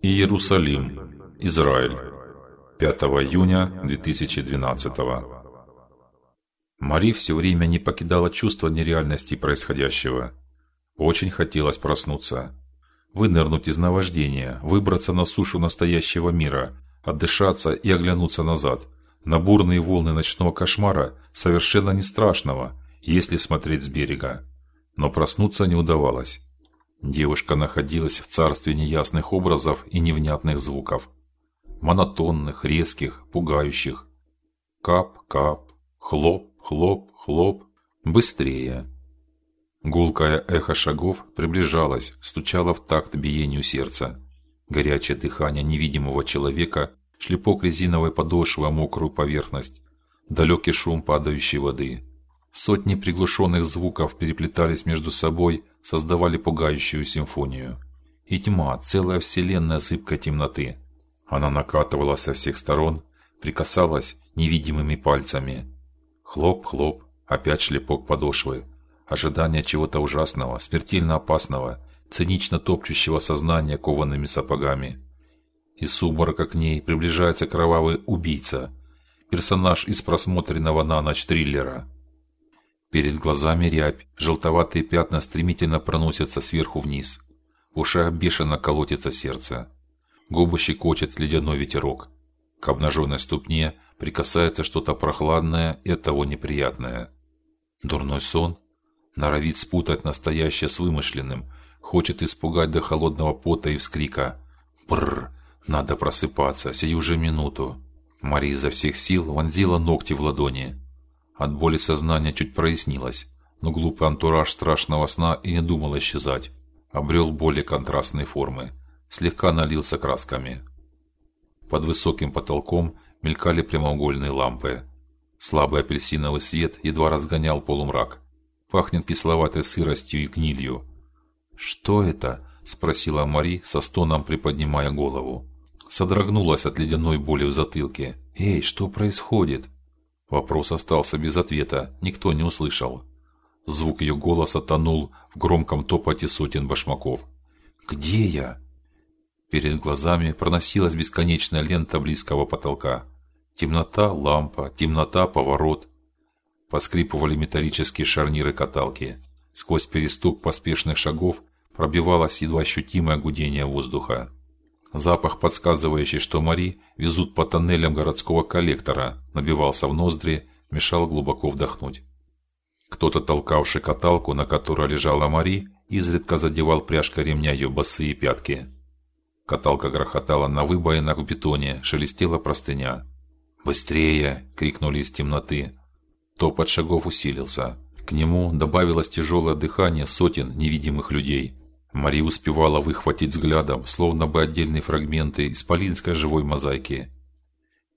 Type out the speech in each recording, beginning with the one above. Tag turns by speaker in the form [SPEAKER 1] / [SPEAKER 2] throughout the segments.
[SPEAKER 1] Иерусалим, Израиль. 5 июня 2012 Мари все время не покидала чувство нереальности происходящего. Очень хотелось проснуться, вынырнуть из наваждения, выбраться на сушу настоящего мира, отдышаться и оглянуться назад на бурные волны ночного кошмара, совершенно не страшного, если смотреть с берега. Но проснуться не удавалось. Девушка находилась в царстве неясных образов и невнятных звуков, монотонных, резких, пугающих. Кап-кап, хлоп, хлоп, хлоп, быстрее. Гулкое эхо шагов приближалось, стучало в такт биению сердца. Горячее дыхание невидимого человека, шлепок резиновой подошвы о мокрую поверхность, далекий шум падающей воды. Сотни приглушенных звуков переплетались между собой, создавали пугающую симфонию. И тьма, целая вселенная зыбкой темноты. Она накатывала со всех сторон, прикасалась невидимыми пальцами. Хлоп-хлоп, опять шлепок подошвы. Ожидание чего-то ужасного, смертельно опасного, цинично топчущего сознание коваными сапогами. Из сумрака к ней приближается кровавый убийца, персонаж из просмотренного на ночь триллера. Перед глазами рябь, желтоватые пятна стремительно проносятся сверху вниз. В ушах бешено колотится сердце. Губы щекочет ледяной ветерок. К обнаженной ступне прикасается что-то прохладное и оттого неприятное. Дурной сон норовит спутать настоящее с вымышленным, хочет испугать до холодного пота и вскрика. Бррр, надо просыпаться, сию же минуту. Мария изо всех сил вонзила ногти в ладони. От боли сознание чуть прояснилось, но глупый антураж страшного сна и не думал исчезать. Обрел более контрастные формы, слегка налился красками. Под высоким потолком мелькали прямоугольные лампы. Слабый апельсиновый свет едва разгонял полумрак. Пахнет кисловатой сыростью и гнилью. Что это? спросила Мари со стоном приподнимая голову. Содрогнулась от ледяной боли в затылке. Эй, что происходит? Вопрос остался без ответа, никто не услышал. Звук ее голоса тонул в громком топоте сотен башмаков. Где я? Перед глазами проносилась бесконечная лента близкого потолка. Темнота, лампа, темнота, поворот. Поскрипывали металлические шарниры каталки. Сквозь перестук поспешных шагов пробивалось едва ощутимое гудение воздуха. Запах, подсказывающий, что Мари везут по тоннелям городского коллектора, набивался в ноздри, мешал глубоко вдохнуть. Кто-то, толкавший каталку, на которой лежала Мари, изредка задевал пряжкой ремня ее босые пятки. Каталка грохотала на выбоинах в бетоне, шелестела простыня. "Быстрее!" крикнули из темноты. Топот шагов усилился. К нему добавилось тяжелое дыхание сотен невидимых людей. Мария успевала выхватить взглядом, словно бы отдельные фрагменты исполинской живой мозаики.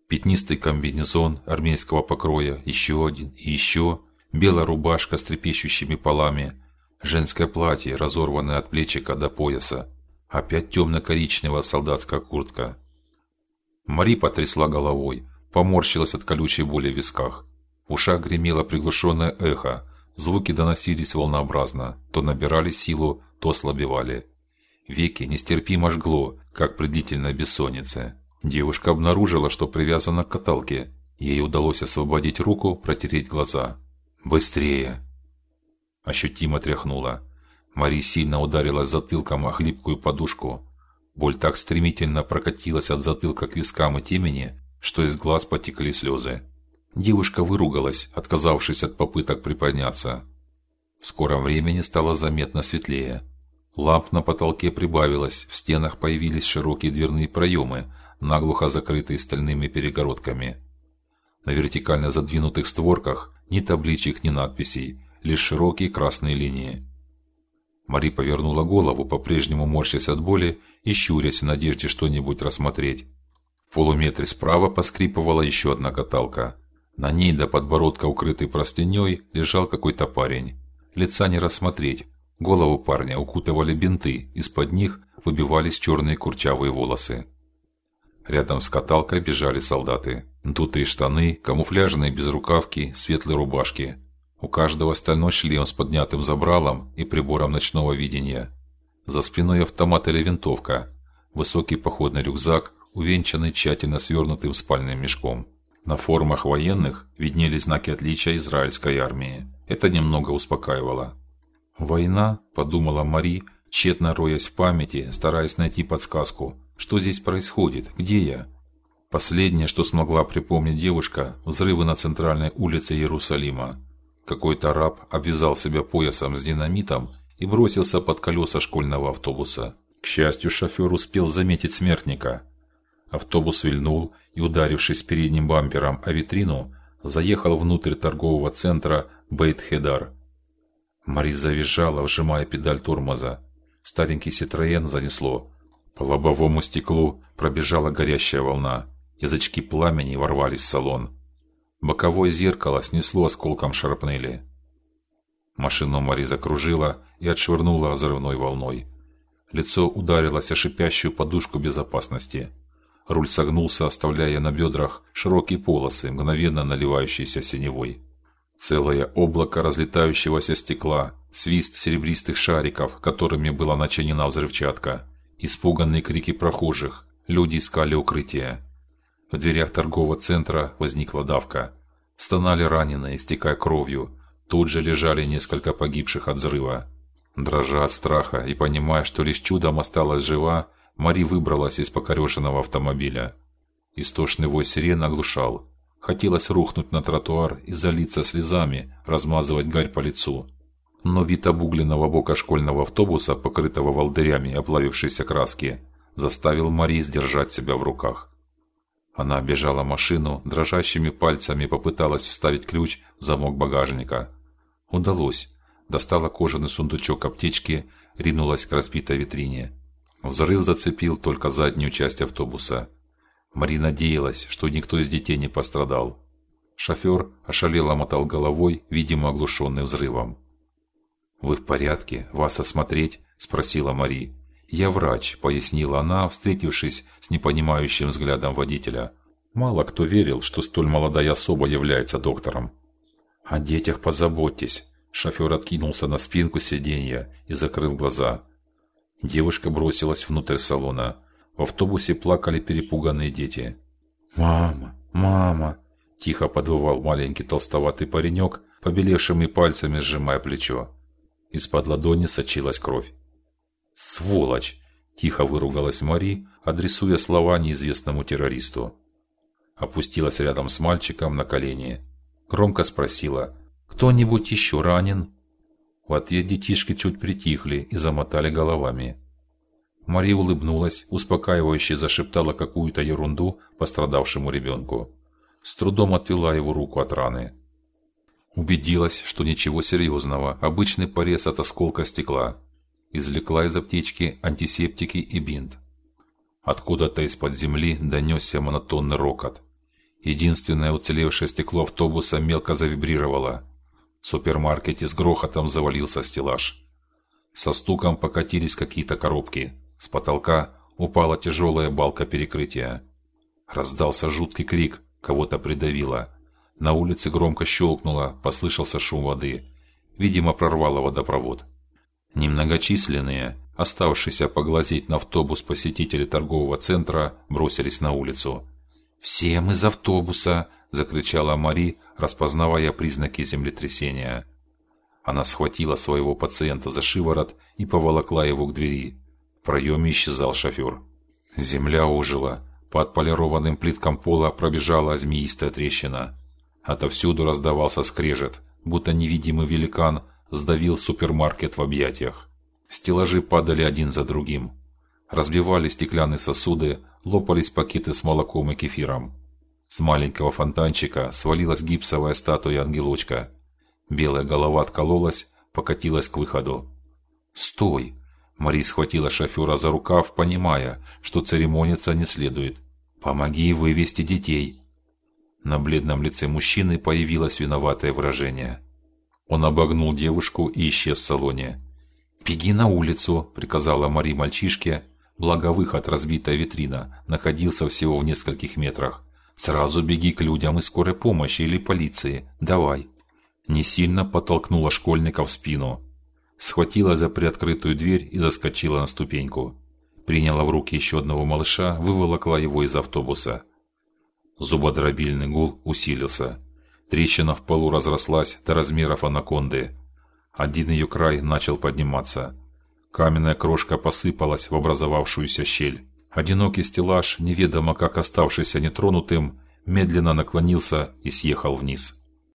[SPEAKER 1] Пятнистый комбинезон армейского покроя, еще один и еще, белая рубашка с трепещущими полами, женское платье, разорванное от плечика до пояса, опять темно-коричневая солдатская куртка. Мари потрясла головой, поморщилась от колючей боли в висках. В ушах гремело приглушенное эхо, звуки доносились волнообразно, то набирали силу, то ослабевали. Веки нестерпимо жгло, как при длительной бессоннице. Девушка обнаружила, что привязана к каталке. Ей удалось освободить руку, протереть глаза. Быстрее. Ощутимо тряхнула. Мари сильно ударилась затылком о хлипкую подушку. Боль так стремительно прокатилась от затылка к вискам и темени, что из глаз потекли слезы. Девушка выругалась, отказавшись от попыток приподняться. В скором времени стало заметно светлее. Ламп на потолке прибавилось, в стенах появились широкие дверные проемы, наглухо закрытые стальными перегородками. На вертикально задвинутых створках ни табличек, ни надписей, лишь широкие красные линии. Мари повернула голову, по-прежнему морщась от боли и щурясь в надежде что-нибудь рассмотреть. В полуметре справа поскрипывала еще одна каталка. На ней до подбородка, укрытый простыней, лежал какой-то парень. Лица не рассмотреть, Голову парня укутывали бинты, из-под них выбивались черные курчавые волосы. Рядом с каталкой бежали солдаты. Дутые штаны, камуфляжные безрукавки, светлые рубашки. У каждого стальной шлем с поднятым забралом и прибором ночного видения. За спиной автомат или винтовка. высокий походный рюкзак, увенчанный тщательно свернутым спальным мешком. На формах военных виднелись знаки отличия израильской армии. Это немного успокаивало. Война, подумала Мари, тщетно роясь в памяти, стараясь найти подсказку, что здесь происходит, где я. Последнее, что смогла припомнить девушка, взрывы на центральной улице Иерусалима. Какой-то раб обвязал себя поясом с динамитом и бросился под колеса школьного автобуса. К счастью, шофер успел заметить смертника. Автобус вильнул и, ударившись передним бампером о витрину, заехал внутрь торгового центра Бейт-Хедар. Мари завизжала, вжимая педаль тормоза. Старенький Citroёn занесло. По лобовому стеклу пробежала горящая волна. Язычки пламени ворвались в салон. Боковое зеркало снесло осколком шарпнели. Машину Мари закружила и отшвырнула взрывной волной. Лицо ударилось о шипящую подушку безопасности. Руль согнулся, оставляя на бедрах широкие полосы, мгновенно наливающиеся синевой. Целое облако разлетающегося стекла, свист серебристых шариков, которыми была начинена взрывчатка, испуганные крики прохожих. Люди искали укрытие. В дверях торгового центра возникла давка. Стонали раненые, истекая кровью. Тут же лежали несколько погибших от взрыва. Дрожа от страха и понимая, что лишь чудом осталась жива, Мари выбралась из покореженного автомобиля. Истошный вой сирен оглушал. Хотелось рухнуть на тротуар и залиться слезами, размазывать гарь по лицу. Но вид обугленного бока школьного автобуса, покрытого волдырями оплавившейся краски, заставил Мари сдержать себя в руках. Она обежала машину, дрожащими пальцами попыталась вставить ключ в замок багажника. Удалось. Достала кожаный сундучок аптечки, ринулась к разбитой витрине. Взрыв зацепил только заднюю часть автобуса. Мари надеялась, что никто из детей не пострадал. Шофер ошалело мотал головой, видимо, оглушенный взрывом. Вы в порядке? Вас осмотреть? спросила Мари. Я врач, пояснила она, встретившись с непонимающим взглядом водителя. Мало кто верил, что столь молодая особа является доктором. О детях позаботьтесь. Шофер откинулся на спинку сиденья и закрыл глаза. Девушка бросилась внутрь салона. В автобусе плакали перепуганные дети. "Мама, мама!" тихо подвывал маленький толстоватый паренек, побелевшими пальцами сжимая плечо. Из-под ладони сочилась кровь. "Сволочь!" тихо выругалась Мари, адресуя слова неизвестному террористу. Опустилась рядом с мальчиком на колени. Громко спросила: "Кто-нибудь еще ранен?" В ответ детишки чуть притихли и замотали головами. Мария улыбнулась, успокаивающе зашептала какую-то ерунду пострадавшему ребенку. С трудом отвела его руку от раны. Убедилась, что ничего серьезного, обычный порез от осколка стекла. Извлекла из аптечки антисептики и бинт. Откуда-то из-под земли донесся монотонный рокот. Единственное уцелевшее стекло автобуса мелко завибрировало. В супермаркете с грохотом завалился стеллаж. Со стуком покатились какие-то коробки. С потолка упала тяжелая балка перекрытия. Раздался жуткий крик, кого-то придавило. На улице громко щелкнуло, послышался шум воды. Видимо, прорвало водопровод. Немногочисленные, оставшиеся поглазеть на автобус посетители торгового центра, бросились на улицу. "Всем из автобуса!" закричала Мари, распознавая признаки землетрясения. Она схватила своего пациента за шиворот и поволокла его к двери. В проеме исчезал шофер. Земля ожила. По отполированным плиткам пола пробежала змеистая трещина. Отовсюду раздавался скрежет, будто невидимый великан сдавил супермаркет в объятиях. Стеллажи падали один за другим. Разбивались стеклянные сосуды, лопались пакеты с молоком и кефиром. С маленького фонтанчика свалилась гипсовая статуя ангелочка. Белая голова откололась, покатилась к выходу. "Стой!" Мари схватила шофера за рукав, понимая, что церемониться не следует. Помоги вывести детей. На бледном лице мужчины появилось виноватое выражение. Он обогнул девушку и исчез в салоне. "Беги на улицу", приказала Мари мальчишке, благо выход разбитая витрина находился всего в нескольких метрах. Сразу беги к людям из скорой помощи или полиции. Давай. Не сильно подтолкнула школьника в спину схватила за приоткрытую дверь и заскочила на ступеньку. приняла в руки еще одного малыша, выволокла его из автобуса. Зубодробильный гул усилился. Трещина в полу разрослась до размеров анаконды. Один ее край начал подниматься. Каменная крошка посыпалась в образовавшуюся щель. Одинокий стеллаж, неведомо как оставшийся нетронутым, медленно наклонился и съехал вниз.